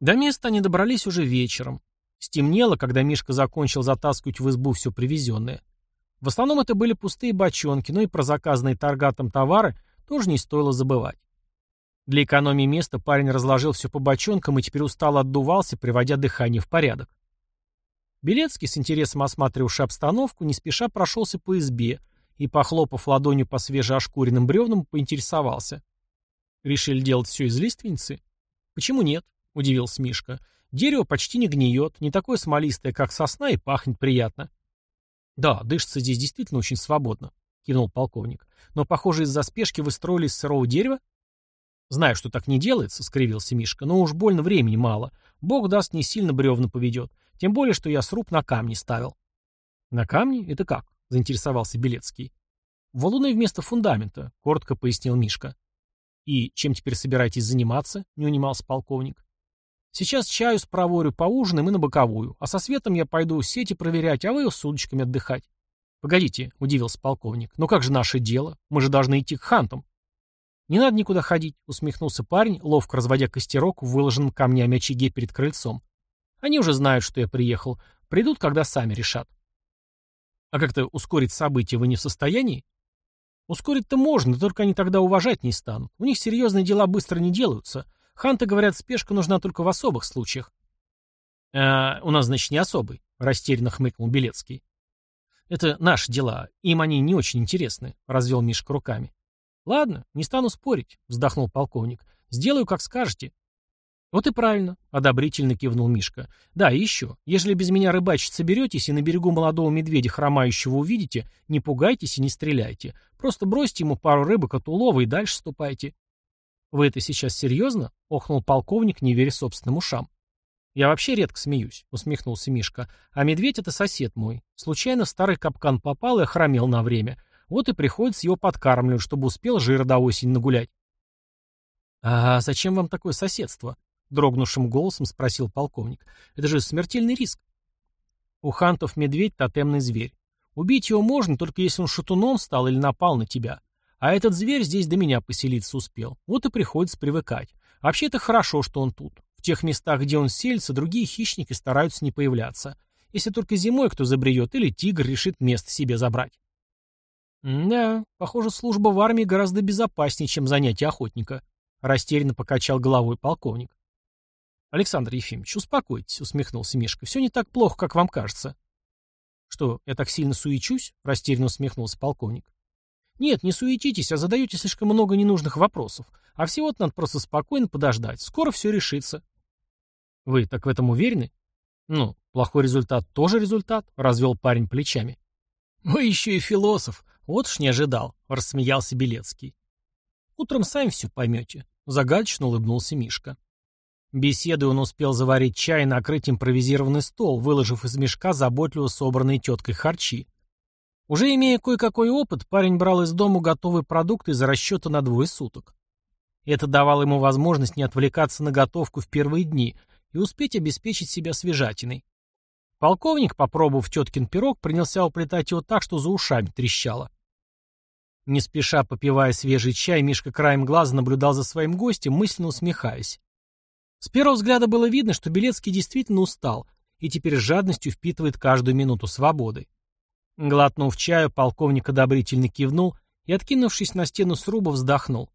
До места они добрались уже вечером. Стемнело, когда Мишка закончил затаскивать в избу все привезенное. В основном это были пустые бочонки, но и про заказанные торгатом товары тоже не стоило забывать. Для экономии места парень разложил все по бочонкам и теперь устало отдувался, приводя дыхание в порядок. Белецкий, с интересом осматривавший обстановку, не спеша прошелся по избе и, похлопав ладонью по свежеошкуренным бревнам, поинтересовался. «Решили делать все из лиственницы?» «Почему нет?» — удивился Мишка. «Дерево почти не гниет, не такое смолистое, как сосна, и пахнет приятно». «Да, дышится здесь действительно очень свободно», — кивнул полковник. «Но, похоже, из-за спешки вы строили из сырого дерева?» «Знаю, что так не делается», — скривился Мишка, — «но уж больно времени мало. Бог даст, не сильно бревна поведет. Тем более, что я сруб на камни ставил». «На камни? Это как?» — заинтересовался Белецкий. «Валуны вместо фундамента», — коротко пояснил Мишка. «И чем теперь собираетесь заниматься?» — не унимался полковник. «Сейчас чаю спроворю, поужинаем и на боковую, а со светом я пойду сети проверять, а вы с удочками отдыхать». «Погодите», — удивился полковник, — «но как же наше дело? Мы же должны идти к хантам». «Не надо никуда ходить», — усмехнулся парень, ловко разводя костерок в выложенном камнями очаге перед крыльцом. «Они уже знают, что я приехал. Придут, когда сами решат». «А как-то ускорить события вы не в состоянии?» «Ускорить-то можно, только они тогда уважать не станут. У них серьезные дела быстро не делаются. Ханты говорят, спешка нужна только в особых случаях». «А у нас, значит, не особый», — растерянно хмыкнул Белецкий. «Это наши дела. Им они не очень интересны», — развел Мишка руками. «Ладно, не стану спорить», — вздохнул полковник. «Сделаю, как скажете». «Вот и правильно», — одобрительно кивнул Мишка. «Да, и еще. Ежели без меня рыбачить соберетесь и на берегу молодого медведя хромающего увидите, не пугайтесь и не стреляйте. Просто бросьте ему пару рыбок от улова и дальше ступайте». «Вы это сейчас серьезно?» — охнул полковник, не веря собственным ушам. «Я вообще редко смеюсь», — усмехнулся Мишка. «А медведь — это сосед мой. Случайно в старый капкан попал и охромел на время. Вот и приходится его подкармливать, чтобы успел жира до осени нагулять. «А зачем вам такое соседство?» — дрогнувшим голосом спросил полковник. «Это же смертельный риск». У хантов медведь — тотемный зверь. Убить его можно, только если он шатуном стал или напал на тебя. А этот зверь здесь до меня поселиться успел. Вот и приходится привыкать. Вообще это хорошо, что он тут. В тех местах, где он селится, другие хищники стараются не появляться. Если только зимой кто забреет, или тигр решит место себе забрать. «Да, похоже, служба в армии гораздо безопаснее, чем занятие охотника», — растерянно покачал головой полковник. «Александр Ефимович, успокойтесь», — усмехнулся Мишка. «Все не так плохо, как вам кажется». «Что, я так сильно суечусь?» — растерянно усмехнулся полковник. «Нет, не суетитесь, а задаете слишком много ненужных вопросов. А всего-то надо просто спокойно подождать. Скоро все решится». «Вы так в этом уверены?» «Ну, плохой результат тоже результат», — развел парень плечами. «Вы еще и философ», «Вот ж не ожидал», — рассмеялся Белецкий. «Утром сами все поймете», — загадочно улыбнулся Мишка. Беседой он успел заварить чай и накрыть импровизированный стол, выложив из мешка заботливо собранные теткой харчи. Уже имея кое-какой опыт, парень брал из дома готовые продукты из расчета на двое суток. Это давало ему возможность не отвлекаться на готовку в первые дни и успеть обеспечить себя свежатиной. Полковник, попробовав теткин пирог, принялся уплетать его так, что за ушами трещало. Не спеша попивая свежий чай, Мишка краем глаза наблюдал за своим гостем, мысленно усмехаясь. С первого взгляда было видно, что Белецкий действительно устал и теперь с жадностью впитывает каждую минуту свободы. Глотнув чаю, полковник одобрительно кивнул и, откинувшись на стену сруба, вздохнул.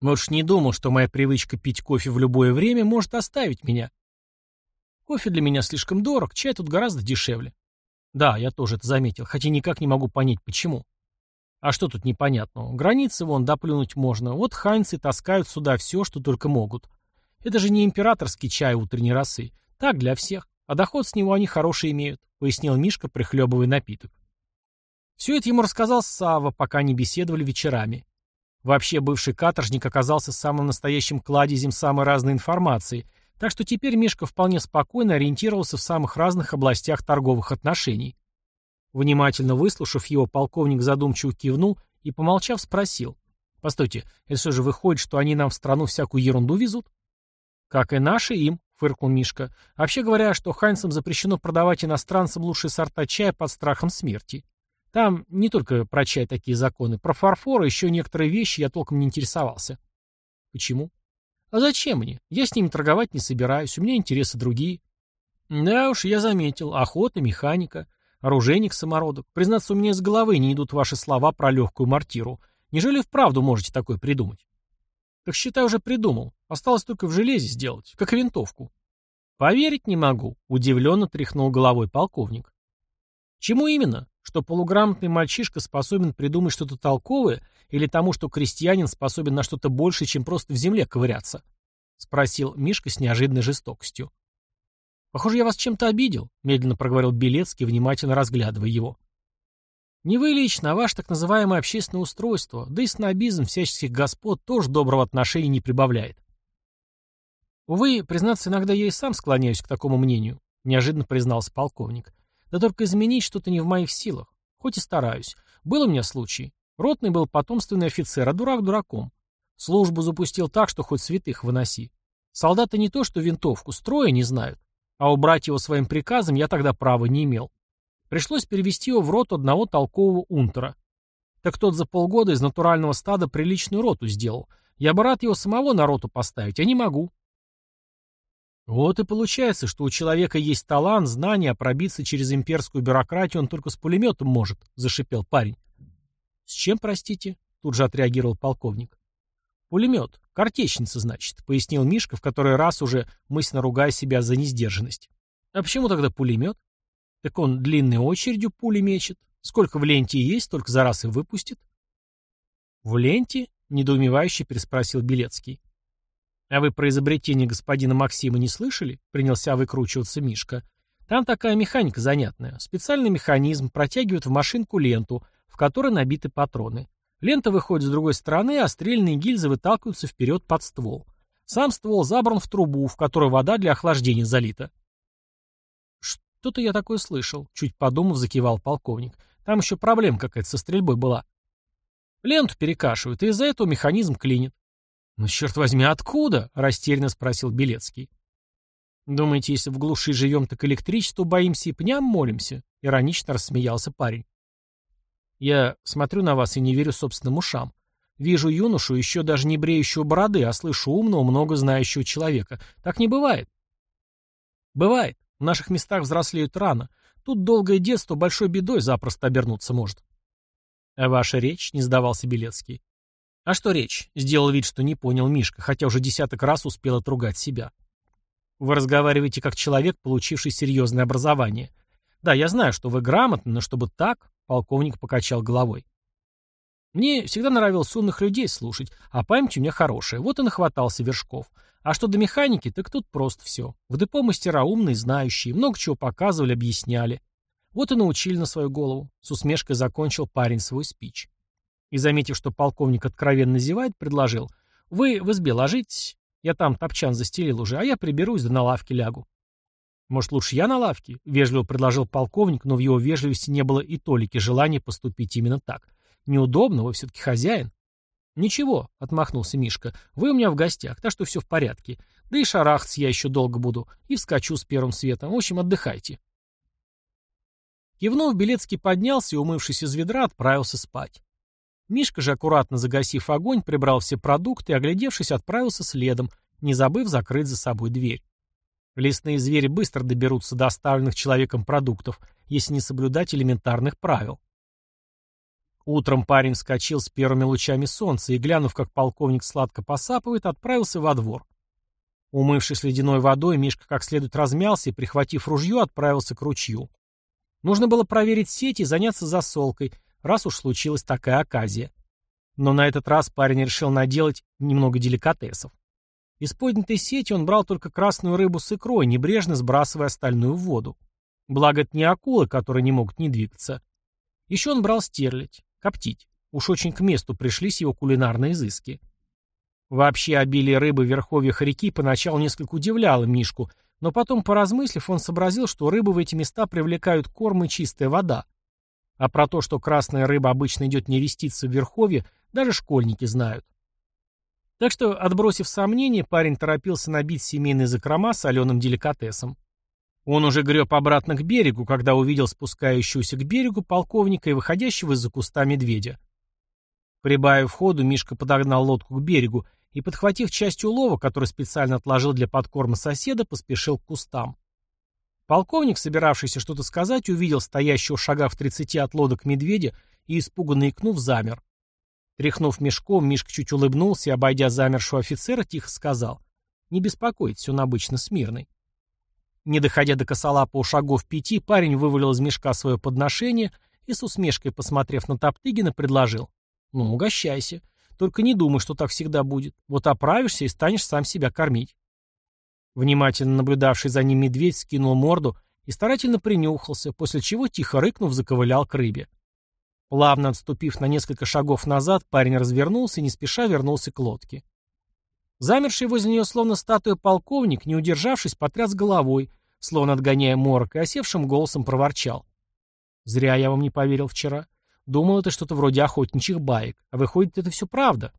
Может, не думал, что моя привычка пить кофе в любое время может оставить меня. Кофе для меня слишком дорог, чай тут гораздо дешевле. Да, я тоже это заметил, хотя никак не могу понять, почему. А что тут непонятного? Границы вон доплюнуть можно. Вот ханьцы таскают сюда все, что только могут. Это же не императорский чай утренней росы. Так, для всех. А доход с него они хороший имеют, пояснил Мишка, прихлебывая напиток. Все это ему рассказал Сава, пока они беседовали вечерами. Вообще, бывший каторжник оказался самым настоящим кладезем самой разной информации, так что теперь Мишка вполне спокойно ориентировался в самых разных областях торговых отношений. Внимательно выслушав его, полковник задумчиво кивнул и, помолчав, спросил. «Постойте, это что же выходит, что они нам в страну всякую ерунду везут?» «Как и наши им», — фыркнул Мишка. «Вообще говоря, что ханьцам запрещено продавать иностранцам лучшие сорта чая под страхом смерти. Там не только про чай такие законы, про фарфор и еще некоторые вещи я толком не интересовался». «Почему?» А зачем мне? Я с ними торговать не собираюсь, у меня интересы другие. Да уж, я заметил. Охота, механика, оружейник самородок. Признаться, у меня из головы не идут ваши слова про легкую мортиру. Неужели вправду можете такое придумать? Так считай, уже придумал. Осталось только в железе сделать, как винтовку. Поверить не могу, удивленно тряхнул головой полковник. Чему именно? Что полуграмотный мальчишка способен придумать что-то толковое или тому, что крестьянин способен на что-то большее, чем просто в земле ковыряться? Спросил Мишка с неожиданной жестокостью. Похоже, я вас чем-то обидел, медленно проговорил Белецкий, внимательно разглядывая его. Не вы лично, а ваше так называемое общественное устройство, да и снобизм всяческих господ тоже доброго отношения не прибавляет. Увы, признаться, иногда я и сам склоняюсь к такому мнению, неожиданно признался полковник. Да только изменить что-то не в моих силах. Хоть и стараюсь. Был у меня случай. Ротный был потомственный офицер, а дурак дураком. Службу запустил так, что хоть святых выноси. Солдаты не то что винтовку, строя не знают. А убрать его своим приказом я тогда права не имел. Пришлось перевести его в рот одного толкового унтера. Так тот за полгода из натурального стада приличную роту сделал. Я бы рад его самого на роту поставить, а не могу. Вот и получается, что у человека есть талант, знания, а пробиться через имперскую бюрократию он только с пулеметом может, зашипел парень. С чем, простите? Тут же отреагировал полковник. Пулемет. Картечница, значит, пояснил Мишка, в который раз уже мысленно ругая себя за несдержанность. А почему тогда пулемет? Так он длинной очередью пули мечет. Сколько в ленте есть, только за раз и выпустит. В ленте? Недоумевающе переспросил Белецкий. «А вы про изобретение господина Максима не слышали?» — принялся выкручиваться Мишка. «Там такая механика занятная. Специальный механизм протягивает в машинку ленту, в которой набиты патроны. Лента выходит с другой стороны, а стрельные гильзы выталкиваются вперед под ствол. Сам ствол забран в трубу, в которой вода для охлаждения залита». «Что-то я такое слышал», — чуть подумав, закивал полковник. «Там еще проблема какая-то со стрельбой была». Ленту перекашивают, и из-за этого механизм клинит. «Ну, черт возьми, откуда?» — растерянно спросил Белецкий. «Думаете, если в глуши живем, так электричеству боимся и пням молимся?» — иронично рассмеялся парень. «Я смотрю на вас и не верю собственным ушам. Вижу юношу, еще даже не бреющего бороды, а слышу умного, много знающего человека. Так не бывает». «Бывает. В наших местах взрослеют рано. Тут долгое детство большой бедой запросто обернуться может». «А ваша речь?» — не сдавался Белецкий. «А что речь?» — сделал вид, что не понял Мишка, хотя уже десяток раз успел отругать себя. «Вы разговариваете как человек, получивший серьезное образование. Да, я знаю, что вы грамотны, но чтобы так...» — полковник покачал головой. «Мне всегда нравилось умных людей слушать, а память у меня хорошая, вот и нахватался вершков. А что до механики, так тут просто все. В депо мастера умные, знающие, много чего показывали, объясняли. Вот и научили на свою голову», — с усмешкой закончил парень свой спич и, заметив, что полковник откровенно зевает, предложил. «Вы в избе ложитесь. Я там топчан застелил уже, а я приберусь да на лавке лягу». «Может, лучше я на лавке?» — вежливо предложил полковник, но в его вежливости не было и толики желания поступить именно так. «Неудобно, вы все-таки хозяин». «Ничего», — отмахнулся Мишка, — «вы у меня в гостях, так что все в порядке. Да и шарахаться я еще долго буду, и вскочу с первым светом. В общем, отдыхайте». Кивнув, Белецкий поднялся и, умывшись из ведра, отправился спать. Мишка же, аккуратно загасив огонь, прибрал все продукты и, оглядевшись, отправился следом, не забыв закрыть за собой дверь. Лесные звери быстро доберутся до оставленных человеком продуктов, если не соблюдать элементарных правил. Утром парень вскочил с первыми лучами солнца и, глянув, как полковник сладко посапывает, отправился во двор. Умывшись ледяной водой, Мишка как следует размялся и, прихватив ружье, отправился к ручью. Нужно было проверить сети и заняться засолкой, раз уж случилась такая оказия. Но на этот раз парень решил наделать немного деликатесов. Из поднятой сети он брал только красную рыбу с икрой, небрежно сбрасывая остальную в воду. Благо, это не акулы, которые не могут не двигаться. Еще он брал стерлядь, коптить. Уж очень к месту пришлись его кулинарные изыски. Вообще обилие рыбы в верховьях реки поначалу несколько удивляло Мишку, но потом, поразмыслив, он сообразил, что рыбы в эти места привлекают корм и чистая вода. А про то, что красная рыба обычно идет не реститься в Верховье, даже школьники знают. Так что, отбросив сомнения, парень торопился набить семейный закрома соленым деликатесом. Он уже греб обратно к берегу, когда увидел спускающегося к берегу полковника и выходящего из-за куста медведя. Прибавив ходу, Мишка подогнал лодку к берегу и, подхватив часть улова, который специально отложил для подкорма соседа, поспешил к кустам. Полковник, собиравшийся что-то сказать, увидел стоящего шага в тридцати от лодок медведя и, испуганно икнув, замер. Тряхнув мешком, Мишка чуть улыбнулся и, обойдя замершего офицера, тихо сказал. «Не беспокойтесь, он обычно смирный». Не доходя до косолапа у шагов пяти, парень вывалил из мешка свое подношение и с усмешкой, посмотрев на Топтыгина, предложил. «Ну, угощайся. Только не думай, что так всегда будет. Вот оправишься и станешь сам себя кормить». Внимательно наблюдавший за ним медведь скинул морду и старательно принюхался, после чего, тихо рыкнув, заковылял к рыбе. Плавно отступив на несколько шагов назад, парень развернулся и не спеша вернулся к лодке. Замерший возле нее словно статуя полковник, не удержавшись, потряс головой, словно отгоняя морок, и осевшим голосом проворчал. «Зря я вам не поверил вчера. Думал, это что-то вроде охотничьих баек. А выходит, это все правда».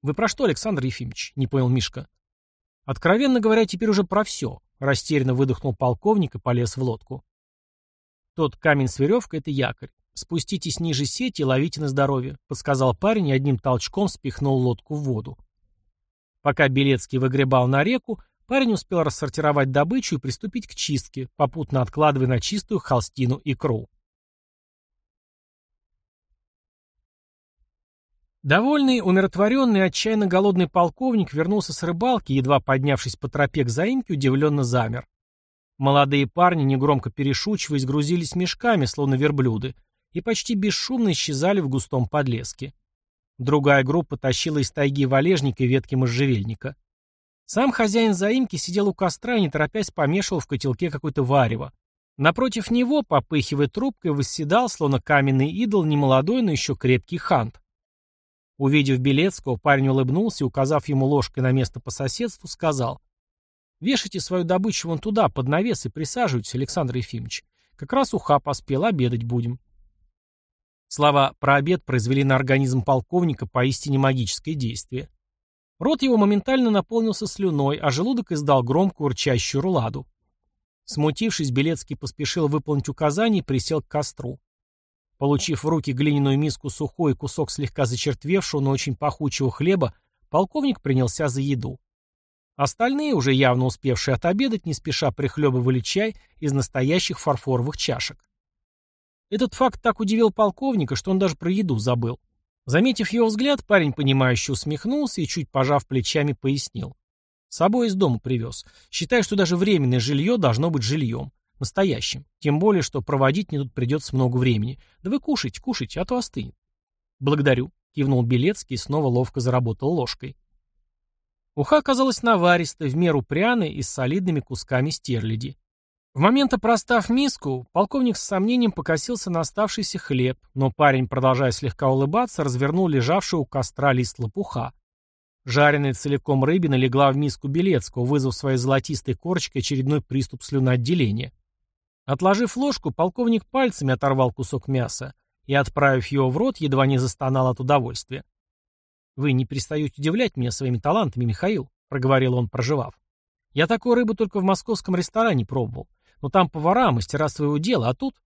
«Вы про что, Александр Ефимович?» — не понял Мишка. «Откровенно говоря, теперь уже про все», — растерянно выдохнул полковник и полез в лодку. Тот камень с веревкой — это якорь. «Спуститесь ниже сети и ловите на здоровье», — подсказал парень и одним толчком спихнул лодку в воду. Пока Белецкий выгребал на реку, парень успел рассортировать добычу и приступить к чистке, попутно откладывая на чистую холстину икру. Довольный, умиротворенный, отчаянно голодный полковник вернулся с рыбалки, едва поднявшись по тропе к заимке, удивленно замер. Молодые парни, негромко перешучиваясь, грузились мешками, словно верблюды, и почти бесшумно исчезали в густом подлеске. Другая группа тащила из тайги валежника и ветки можжевельника. Сам хозяин заимки сидел у костра и, не торопясь, помешивал в котелке какое-то варево. Напротив него, попыхивая трубкой, восседал, словно каменный идол, немолодой, но еще крепкий хант. Увидев Белецкого, парень улыбнулся и, указав ему ложкой на место по соседству, сказал «Вешайте свою добычу вон туда, под навес, и присаживайтесь, Александр Ефимович. Как раз уха поспел, обедать будем». Слова про обед произвели на организм полковника поистине магическое действие. Рот его моментально наполнился слюной, а желудок издал громкую урчащую руладу. Смутившись, Белецкий поспешил выполнить указание и присел к костру. Получив в руки глиняную миску сухой и кусок слегка зачерствевшего, но очень пахучего хлеба, полковник принялся за еду. Остальные, уже явно успевшие отобедать, не спеша прихлебывали чай из настоящих фарфоровых чашек. Этот факт так удивил полковника, что он даже про еду забыл. Заметив его взгляд, парень, понимающе усмехнулся и, чуть пожав плечами, пояснил. Собой из дома привез. Считаю, что даже временное жилье должно быть жильем. Настоящим. Тем более, что проводить мне тут придется много времени. Да вы кушайте, кушайте, а то остынет. Благодарю. Кивнул Белецкий и снова ловко заработал ложкой. Уха оказалась наваристой, в меру пряной и с солидными кусками стерляди. В момент опростав миску, полковник с сомнением покосился на оставшийся хлеб, но парень, продолжая слегка улыбаться, развернул лежавший у костра лист лопуха. Жареная целиком рыбина легла в миску Белецкого, вызвав своей золотистой корочкой очередной приступ слюноотделения. Отложив ложку, полковник пальцами оторвал кусок мяса и, отправив его в рот, едва не застонал от удовольствия. «Вы не перестаете удивлять меня своими талантами, Михаил», — проговорил он, проживав. «Я такую рыбу только в московском ресторане пробовал. Но там повара, мастера своего дела, а тут...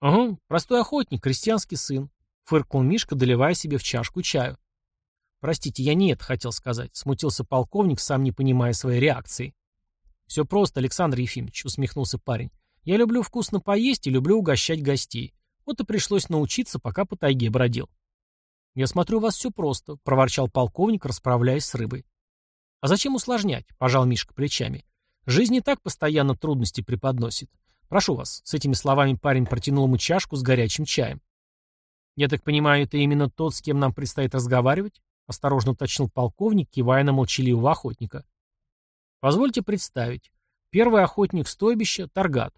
Ага, простой охотник, крестьянский сын. Фыркнул Мишка, доливая себе в чашку чаю. Простите, я не это хотел сказать. Смутился полковник, сам не понимая своей реакции. Все просто, Александр Ефимович, усмехнулся парень. Я люблю вкусно поесть и люблю угощать гостей. Вот и пришлось научиться, пока по тайге бродил. «Я смотрю, у вас все просто», — проворчал полковник, расправляясь с рыбой. «А зачем усложнять?» — пожал Мишка плечами. Жизнь и так постоянно трудности преподносит. Прошу вас, с этими словами парень протянул ему чашку с горячим чаем. Я так понимаю, это именно тот, с кем нам предстоит разговаривать? Осторожно уточнил полковник, кивая на молчаливого охотника. Позвольте представить. Первый охотник стойбища — Таргат.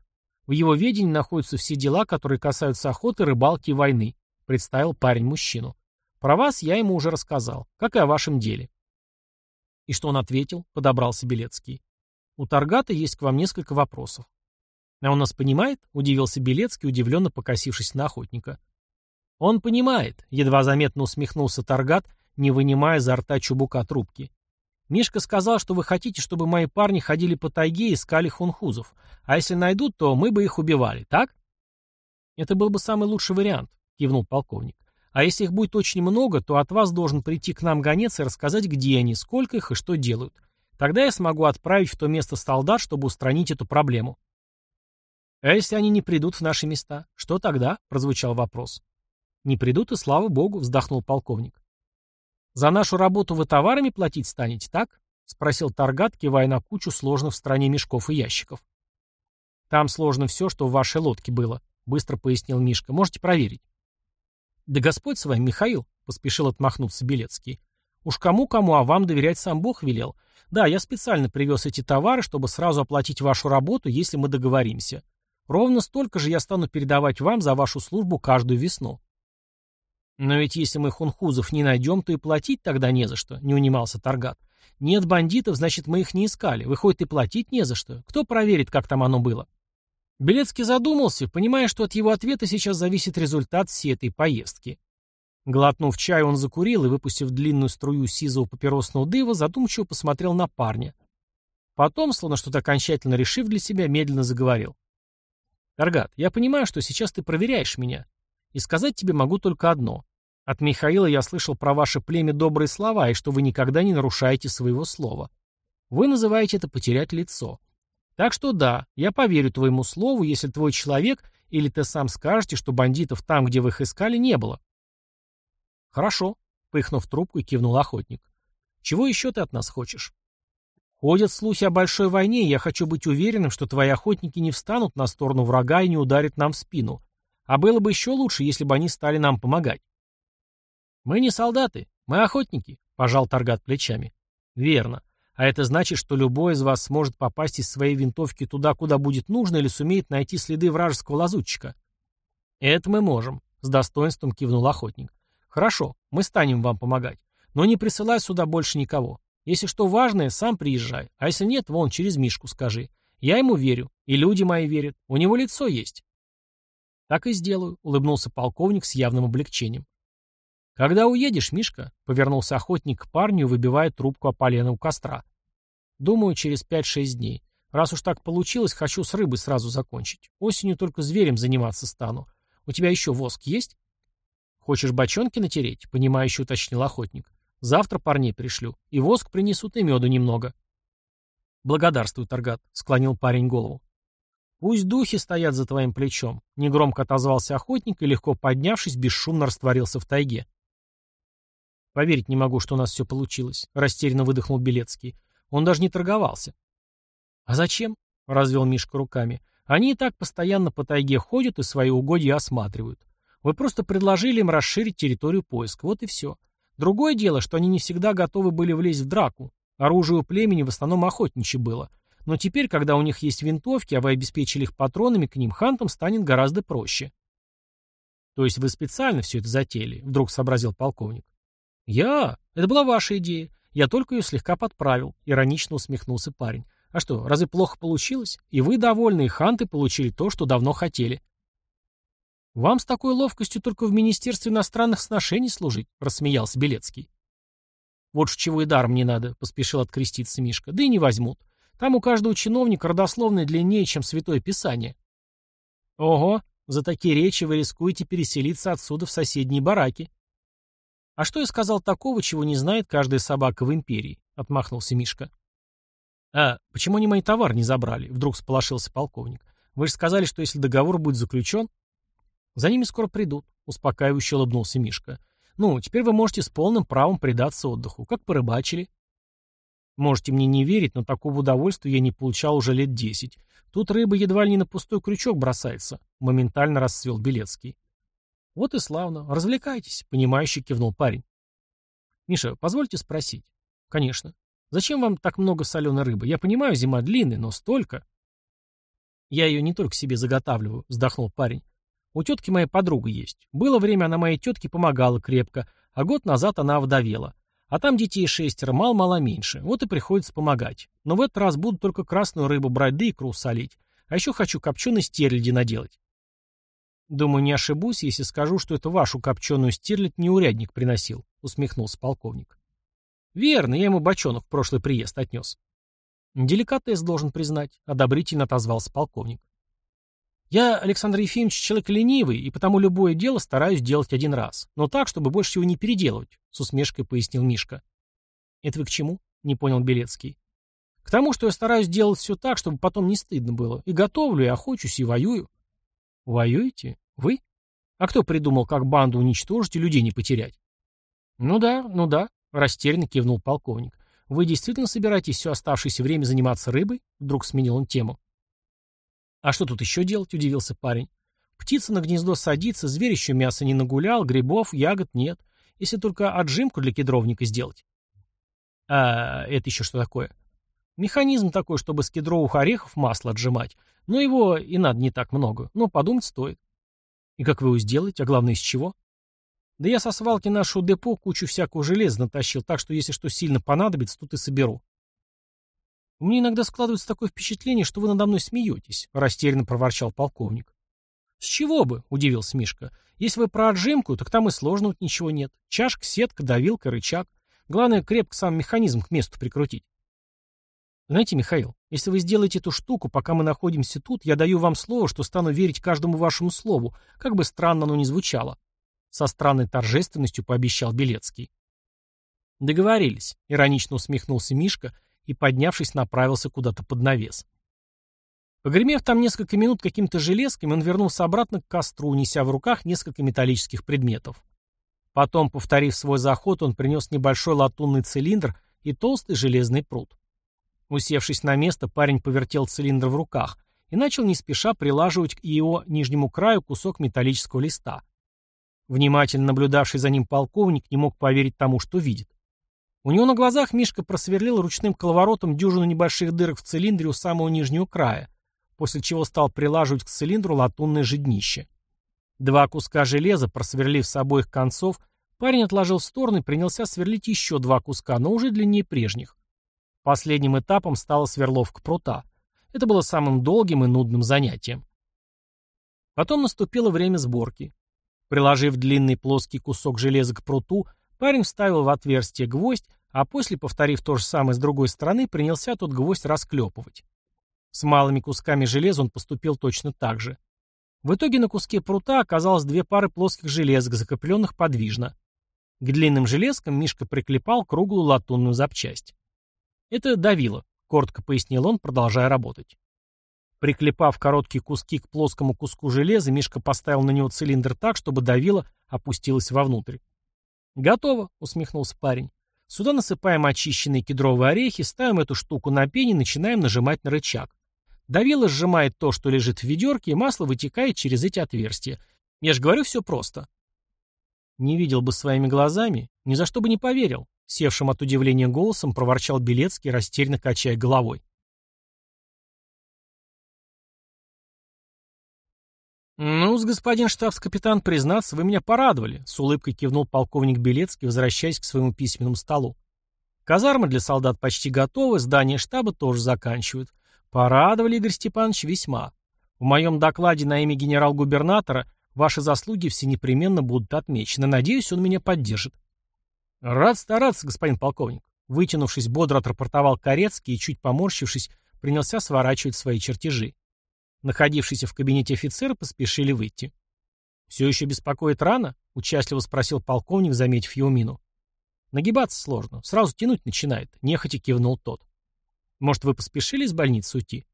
В его ведении находятся все дела, которые касаются охоты, рыбалки и войны, представил парень мужчину. Про вас я ему уже рассказал, как и о вашем деле. И что он ответил? Подобрался Белецкий. У Таргата есть к вам несколько вопросов. А он нас понимает? Удивился Белецкий, удивленно покосившись на охотника. Он понимает, едва заметно усмехнулся Таргат, не вынимая изо рта чубука трубки. Мишка сказал, что вы хотите, чтобы мои парни ходили по тайге и искали хунхузов. А если найдут, то мы бы их убивали, так? Это был бы самый лучший вариант, кивнул полковник. А если их будет очень много, то от вас должен прийти к нам гонец и рассказать, где они, сколько их и что делают. Тогда я смогу отправить в то место солдат, чтобы устранить эту проблему. А если они не придут в наши места? Что тогда? Прозвучал вопрос. Не придут, и слава богу, вздохнул полковник. За нашу работу вы товарами платить станете, так? Спросил Таргат, кивая на кучу сложных в стране мешков и ящиков. Там сложно все, что в вашей лодке было, быстро пояснил Мишка. Можете проверить. Да Господь с вами, Михаил, поспешил отмахнуться Белецкий. Уж кому-кому, а вам доверять сам Бог велел. Да, я специально привез эти товары, чтобы сразу оплатить вашу работу, если мы договоримся. Ровно столько же я стану передавать вам за вашу службу каждую весну. Но ведь если мы хунхузов не найдем, то и платить тогда не за что, не унимался Таргат. Нет бандитов, значит, мы их не искали. Выходит, и платить не за что. Кто проверит, как там оно было? Белецкий задумался, понимая, что от его ответа сейчас зависит результат всей этой поездки. Глотнув чай, он закурил и, выпустив длинную струю сизого папиросного дыва, задумчиво посмотрел на парня. Потом, словно что-то окончательно решив для себя, медленно заговорил. «Таргат, я понимаю, что сейчас ты проверяешь меня. И сказать тебе могу только одно. От Михаила я слышал про ваше племя добрые слова и что вы никогда не нарушаете своего слова. Вы называете это потерять лицо. Так что да, я поверю твоему слову, если твой человек или ты сам скажете, что бандитов там, где вы их искали, не было. «Хорошо», — пыхнув трубку кивнул охотник. «Чего еще ты от нас хочешь?» «Ходят слухи о большой войне, и я хочу быть уверенным, что твои охотники не встанут на сторону врага и не ударят нам в спину. А было бы еще лучше, если бы они стали нам помогать». «Мы не солдаты, мы охотники», — пожал Таргат плечами. «Верно. А это значит, что любой из вас сможет попасть из своей винтовки туда, куда будет нужно, или сумеет найти следы вражеского лазутчика». «Это мы можем», — с достоинством кивнул охотник. Хорошо, мы станем вам помогать. Но не присылай сюда больше никого. Если что важное, сам приезжай. А если нет, вон, через Мишку скажи. Я ему верю. И люди мои верят. У него лицо есть. Так и сделаю, улыбнулся полковник с явным облегчением. Когда уедешь, Мишка? Повернулся охотник к парню, выбивая трубку о полено у костра. Думаю, через пять-шесть дней. Раз уж так получилось, хочу с рыбой сразу закончить. Осенью только зверем заниматься стану. У тебя еще воск есть? «Хочешь бочонки натереть?» — понимающе уточнил охотник. «Завтра парней пришлю. И воск принесут, и меду немного». «Благодарствуй, Таргат», — склонил парень голову. «Пусть духи стоят за твоим плечом», — негромко отозвался охотник и, легко поднявшись, бесшумно растворился в тайге. «Поверить не могу, что у нас все получилось», — растерянно выдохнул Белецкий. «Он даже не торговался». «А зачем?» — развел Мишка руками. «Они и так постоянно по тайге ходят и свои угодья осматривают. Вы просто предложили им расширить территорию поиска. Вот и все. Другое дело, что они не всегда готовы были влезть в драку. Оружие у племени в основном охотничье было. Но теперь, когда у них есть винтовки, а вы обеспечили их патронами, к ним хантам станет гораздо проще. То есть вы специально все это затеяли, вдруг сообразил полковник. Я? Это была ваша идея. Я только ее слегка подправил, иронично усмехнулся парень. А что, разве плохо получилось? И вы довольны, и ханты получили то, что давно хотели. «Вам с такой ловкостью только в Министерстве иностранных сношений служить», — рассмеялся Белецкий. «Вот ж чего и даром не надо», — поспешил откреститься Мишка. «Да и не возьмут. Там у каждого чиновника родословная длиннее, чем Святое Писание». «Ого, за такие речи вы рискуете переселиться отсюда в соседние бараки». «А что я сказал такого, чего не знает каждая собака в империи?» — отмахнулся Мишка. «А почему они мои товары не забрали?» — вдруг сполошился полковник. «Вы же сказали, что если договор будет заключен...» «За ними скоро придут», — успокаивающе улыбнулся Мишка. «Ну, теперь вы можете с полным правом предаться отдыху. Как порыбачили?» Можете мне не верить, но такого удовольствия я не получал уже лет десять. Тут рыба едва ли не на пустой крючок бросается», — моментально расцвел Белецкий. «Вот и славно. Развлекайтесь», — понимающе кивнул парень. «Миша, позвольте спросить?» «Конечно. Зачем вам так много соленой рыбы? Я понимаю, зима длинная, но столько...» «Я ее не только себе заготавливаю», — вздохнул парень. У тетки моя подруга есть. Было время, она моей тетке помогала крепко, а год назад она овдовела. А там детей шестеро, мало-мало меньше. Вот и приходится помогать. Но в этот раз буду только красную рыбу брать, да икру солить. А еще хочу копченой стерляди наделать. Думаю, не ошибусь, если скажу, что это вашу копченую стерлядь не урядник приносил, усмехнулся полковник. Верно, я ему бочонок в прошлый приезд отнес. Деликатес должен признать, одобрительно отозвался полковник. Я, Александр Ефимович, человек ленивый, и потому любое дело стараюсь делать один раз. Но так, чтобы больше его не переделывать, с усмешкой пояснил Мишка. Это вы к чему? Не понял Белецкий. К тому, что я стараюсь делать все так, чтобы потом не стыдно было. И готовлю, и охочусь, и воюю. Воюете? Вы? А кто придумал, как банду уничтожить и людей не потерять? Ну да, ну да, растерянно кивнул полковник. Вы действительно собираетесь все оставшееся время заниматься рыбой? Вдруг сменил он тему. А что тут еще делать, удивился парень. Птица на гнездо садится, зверь еще мясо не нагулял, грибов, ягод нет. Если только отжимку для кедровника сделать. А это еще что такое? Механизм такой, чтобы с кедровых орехов масло отжимать. Но его и надо не так много. Но подумать стоит. И как вы его сделаете, а главное из чего? Да я со свалки нашего депо кучу всякого железа натащил, так что если что сильно понадобится, тут и соберу. Мне иногда складывается такое впечатление, что вы надо мной смеетесь, растерянно проворчал полковник. С чего бы, удивился Мишка. Если вы про отжимку, так там и сложного ничего нет. Чашка, сетка, давилка, рычаг. Главное, крепко сам механизм к месту прикрутить. Знаете, Михаил, если вы сделаете эту штуку, пока мы находимся тут, я даю вам слово, что стану верить каждому вашему слову, как бы странно оно ни звучало. Со странной торжественностью пообещал Белецкий. Договорились, иронично усмехнулся Мишка и, поднявшись, направился куда-то под навес. Погремев там несколько минут каким-то железками, он вернулся обратно к костру, неся в руках несколько металлических предметов. Потом, повторив свой заход, он принес небольшой латунный цилиндр и толстый железный пруд. Усевшись на место, парень повертел цилиндр в руках и начал не спеша прилаживать к его нижнему краю кусок металлического листа. Внимательно наблюдавший за ним полковник не мог поверить тому, что видит. У него на глазах Мишка просверлил ручным коловоротом дюжину небольших дырок в цилиндре у самого нижнего края, после чего стал прилаживать к цилиндру латунное же днище. Два куска железа, просверлив с обоих концов, парень отложил в сторону и принялся сверлить еще два куска, но уже длиннее прежних. Последним этапом стала сверловка прута. Это было самым долгим и нудным занятием. Потом наступило время сборки. Приложив длинный плоский кусок железа к пруту, парень вставил в отверстие гвоздь, а после, повторив то же самое с другой стороны, принялся тот гвоздь расклепывать. С малыми кусками железа он поступил точно так же. В итоге на куске прута оказалось две пары плоских железок, закрепленных подвижно. К длинным железкам Мишка приклепал круглую латунную запчасть. «Это давило», — коротко пояснил он, продолжая работать. Приклепав короткие куски к плоскому куску железа, Мишка поставил на него цилиндр так, чтобы давило опустилось вовнутрь. «Готово», — усмехнулся парень. «Сюда насыпаем очищенные кедровые орехи, ставим эту штуку на пень и начинаем нажимать на рычаг. Давило сжимает то, что лежит в ведерке, и масло вытекает через эти отверстия. Я же говорю, все просто». «Не видел бы своими глазами, ни за что бы не поверил», Севшим от удивления голосом проворчал Белецкий, растерянно качая головой. «Ну, с господин штабс-капитан, признаться, вы меня порадовали», — с улыбкой кивнул полковник Белецкий, возвращаясь к своему письменному столу. «Казармы для солдат почти готовы, здание штаба тоже заканчивают. Порадовали, Игорь Степанович, весьма. В моем докладе на имя генерал-губернатора ваши заслуги все непременно будут отмечены. Надеюсь, он меня поддержит. «Рад стараться, господин полковник», — вытянувшись, бодро отрапортовал Корецкий и, чуть поморщившись, принялся сворачивать свои чертежи. Находившиеся в кабинете офицеры поспешили выйти. «Все еще беспокоит рано?» — участливо спросил полковник, заметив его мину. «Нагибаться сложно. Сразу тянуть начинает», — нехотя кивнул тот. «Может, вы поспешили из больницы уйти?»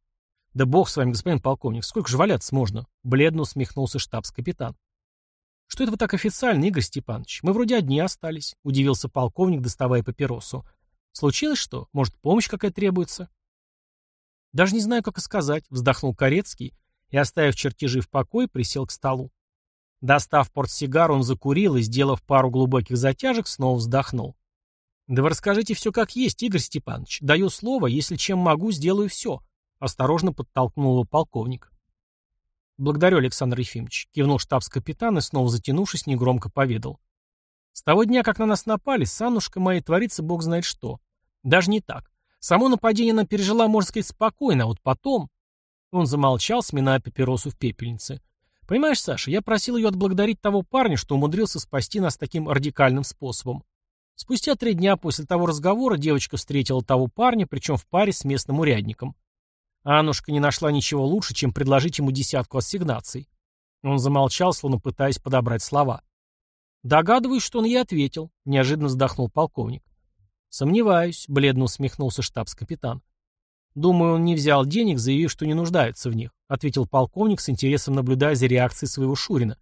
«Да бог с вами, господин полковник, сколько же валяться можно?» — бледно усмехнулся штабс-капитан. «Что это вы так официально, Игорь Степанович? Мы вроде одни остались», — удивился полковник, доставая папиросу. «Случилось что? Может, помощь какая требуется?» «Даже не знаю, как сказать», — вздохнул Корецкий и, оставив чертежи в покое, присел к столу. Достав портсигар, он закурил и, сделав пару глубоких затяжек, снова вздохнул. «Да вы расскажите все как есть, Игорь Степанович. Даю слово, если чем могу, сделаю все», — осторожно подтолкнул его полковник. «Благодарю, Александр Ефимович», — кивнул штабс-капитан и, снова затянувшись, негромко поведал. «С того дня, как на нас напали, с Аннушкой моей творится бог знает что. Даже не так. Само нападение она пережила, можно сказать, спокойно, а вот потом...» Он замолчал, сминая папиросу в пепельнице. «Понимаешь, Саша, я просил ее отблагодарить того парня, что умудрился спасти нас таким радикальным способом. Спустя три дня после того разговора девочка встретила того парня, причем в паре с местным урядником. Аннушка не нашла ничего лучше, чем предложить ему десятку ассигнаций. Он замолчал, словно пытаясь подобрать слова. Догадываюсь, что он ей ответил, неожиданно вздохнул полковник. Сомневаюсь, бледно усмехнулся штабс-капитан. Думаю, он не взял денег, заявив, что не нуждается в них, ответил полковник с интересом наблюдая за реакцией своего Шурина.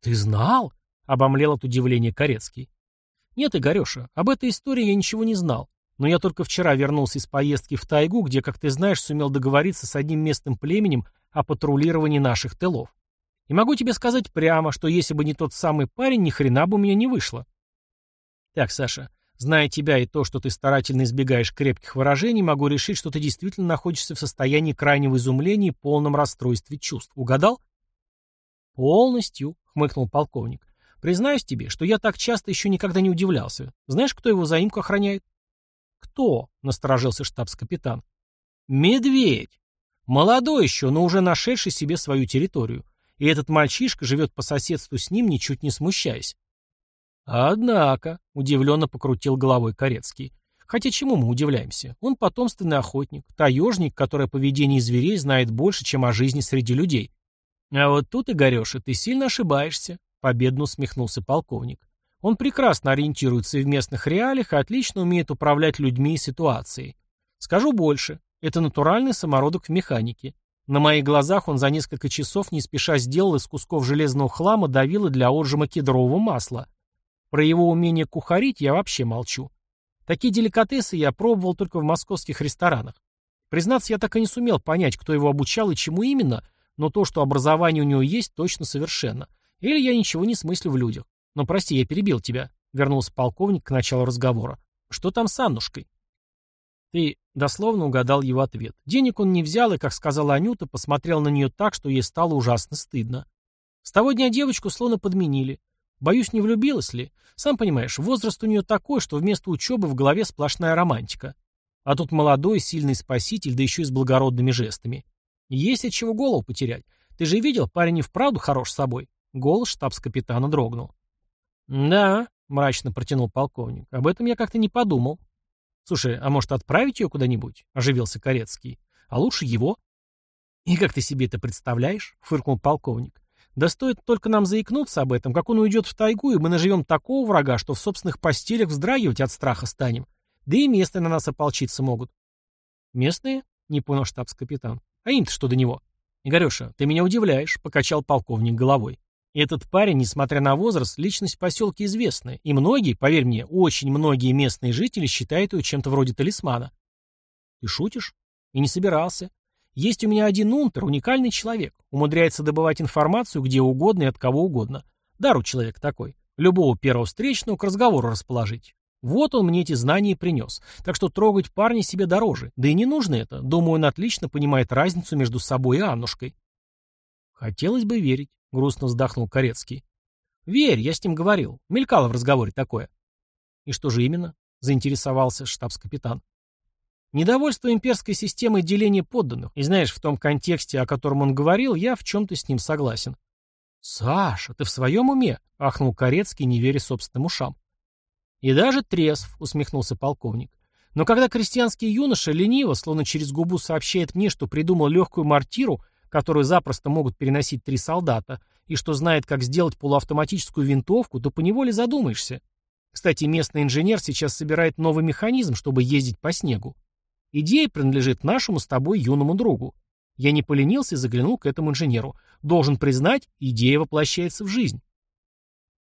Ты знал? обомлел от удивления Корецкий. Нет, Игореша, об этой истории я ничего не знал. Но я только вчера вернулся из поездки в тайгу, где, как ты знаешь, сумел договориться с одним местным племенем о патрулировании наших тылов. И могу тебе сказать прямо, что если бы не тот самый парень, ни хрена бы у меня не вышло. Так, Саша, зная тебя и то, что ты старательно избегаешь крепких выражений, могу решить, что ты действительно находишься в состоянии крайнего изумления и полном расстройстве чувств. Угадал? Полностью, хмыкнул полковник. Признаюсь тебе, что я так часто еще никогда не удивлялся. Знаешь, кто его заимку охраняет? Кто? Насторожился штабс-капитан. Медведь. Молодой еще, но уже нашедший себе свою территорию. И этот мальчишка живет по соседству с ним, ничуть не смущаясь. Однако, удивленно покрутил головой Корецкий. Хотя чему мы удивляемся? Он потомственный охотник, таежник, который о поведении зверей знает больше, чем о жизни среди людей. А вот тут, Игореша, ты сильно ошибаешься, победно усмехнулся полковник. Он прекрасно ориентируется и в местных реалиях и отлично умеет управлять людьми и ситуацией. Скажу больше, это натуральный самородок в механике. На моих глазах он за несколько часов не спеша сделал из кусков железного хлама давило для отжима кедрового масла. Про его умение кухарить я вообще молчу. Такие деликатесы я пробовал только в московских ресторанах. Признаться, я так и не сумел понять, кто его обучал и чему именно, но то, что образование у него есть, точно совершенно. Или я ничего не смыслю в людях. Но прости, я перебил тебя. Вернулся полковник к началу разговора. Что там с Аннушкой? Ты дословно угадал его ответ. Денег он не взял и, как сказала Анюта, посмотрел на нее так, что ей стало ужасно стыдно. С того дня девочку словно подменили. Боюсь, не влюбилась ли? Сам понимаешь, возраст у нее такой, что вместо учебы в голове сплошная романтика. А тут молодой, сильный спаситель, да еще и с благородными жестами. Есть от чего голову потерять. Ты же видел, парень и вправду хорош собой. Голос штабс-капитана дрогнул. «Да», — мрачно протянул полковник, — «об этом я как-то не подумал. «Слушай, а может отправить ее куда-нибудь?» — оживился Корецкий. «А лучше его?» «И как ты себе это представляешь?» — фыркнул полковник. «Да стоит только нам заикнуться об этом, как он уйдет в тайгу, и мы наживем такого врага, что в собственных постелях вздрагивать от страха станем. Да и местные на нас ополчиться могут». «Местные?» — не понял штабс-капитан. «А им-то что до него?» «Игореша, ты меня удивляешь», — покачал полковник головой. Этот парень, несмотря на возраст, личность в поселке известная, и многие, поверь мне, очень многие местные жители считают его чем-то вроде талисмана. Ты шутишь? И не собирался. Есть у меня один унтер, уникальный человек, умудряется добывать информацию где угодно и от кого угодно. Дару человек такой. Любого первого встречного к разговору расположить. Вот он мне эти знания и принес. Так что трогать парня себе дороже. Да и не нужно это. Думаю, он отлично понимает разницу между собой и Аннушкой. Хотелось бы верить. — грустно вздохнул Корецкий. «Верь, я с ним говорил. Мелькало в разговоре такое». «И что же именно?» — заинтересовался штабс-капитан. «Недовольство имперской системой деления подданных. И знаешь, в том контексте, о котором он говорил, я в чем-то с ним согласен». «Саша, ты в своем уме?» — ахнул Корецкий, не веря собственным ушам. «И даже трезв», — усмехнулся полковник. «Но когда крестьянский юноша лениво, словно через губу сообщает мне, что придумал легкую мортиру, которую запросто могут переносить три солдата, и что знает, как сделать полуавтоматическую винтовку, то поневоле задумаешься. Кстати, местный инженер сейчас собирает новый механизм, чтобы ездить по снегу. Идея принадлежит нашему с тобой юному другу. Я не поленился и заглянул к этому инженеру. Должен признать, идея воплощается в жизнь.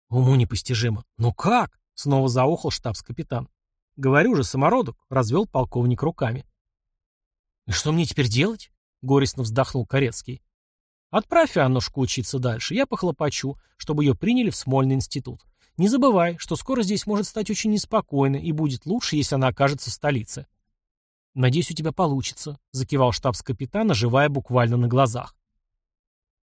Уму непостижимо. Ну как? Снова заохал штабс-капитан. Говорю же, самородок, развел полковник руками. И что мне теперь делать? Горестно вздохнул Корецкий. Отправь Аннушку учиться дальше, я похлопочу, чтобы ее приняли в Смольный институт. Не забывай, что скоро здесь может стать очень неспокойно, и будет лучше, если она окажется в столице. «Надеюсь, у тебя получится», — закивал штабс-капитан, оживая буквально на глазах.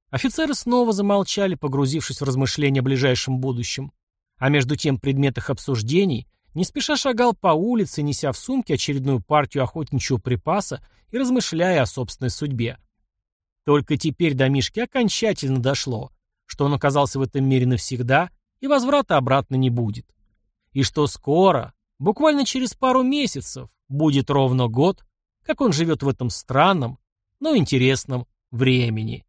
Офицеры снова замолчали, погрузившись в размышления о ближайшем будущем. А между тем предмет их обсуждений не спеша шагал по улице, неся в сумке очередную партию охотничьего припаса и размышляя о собственной судьбе. Только теперь до Мишки окончательно дошло, что он оказался в этом мире навсегда и возврата обратно не будет. И что скоро, буквально через пару месяцев, будет ровно год, как он живет в этом странном, но интересном времени.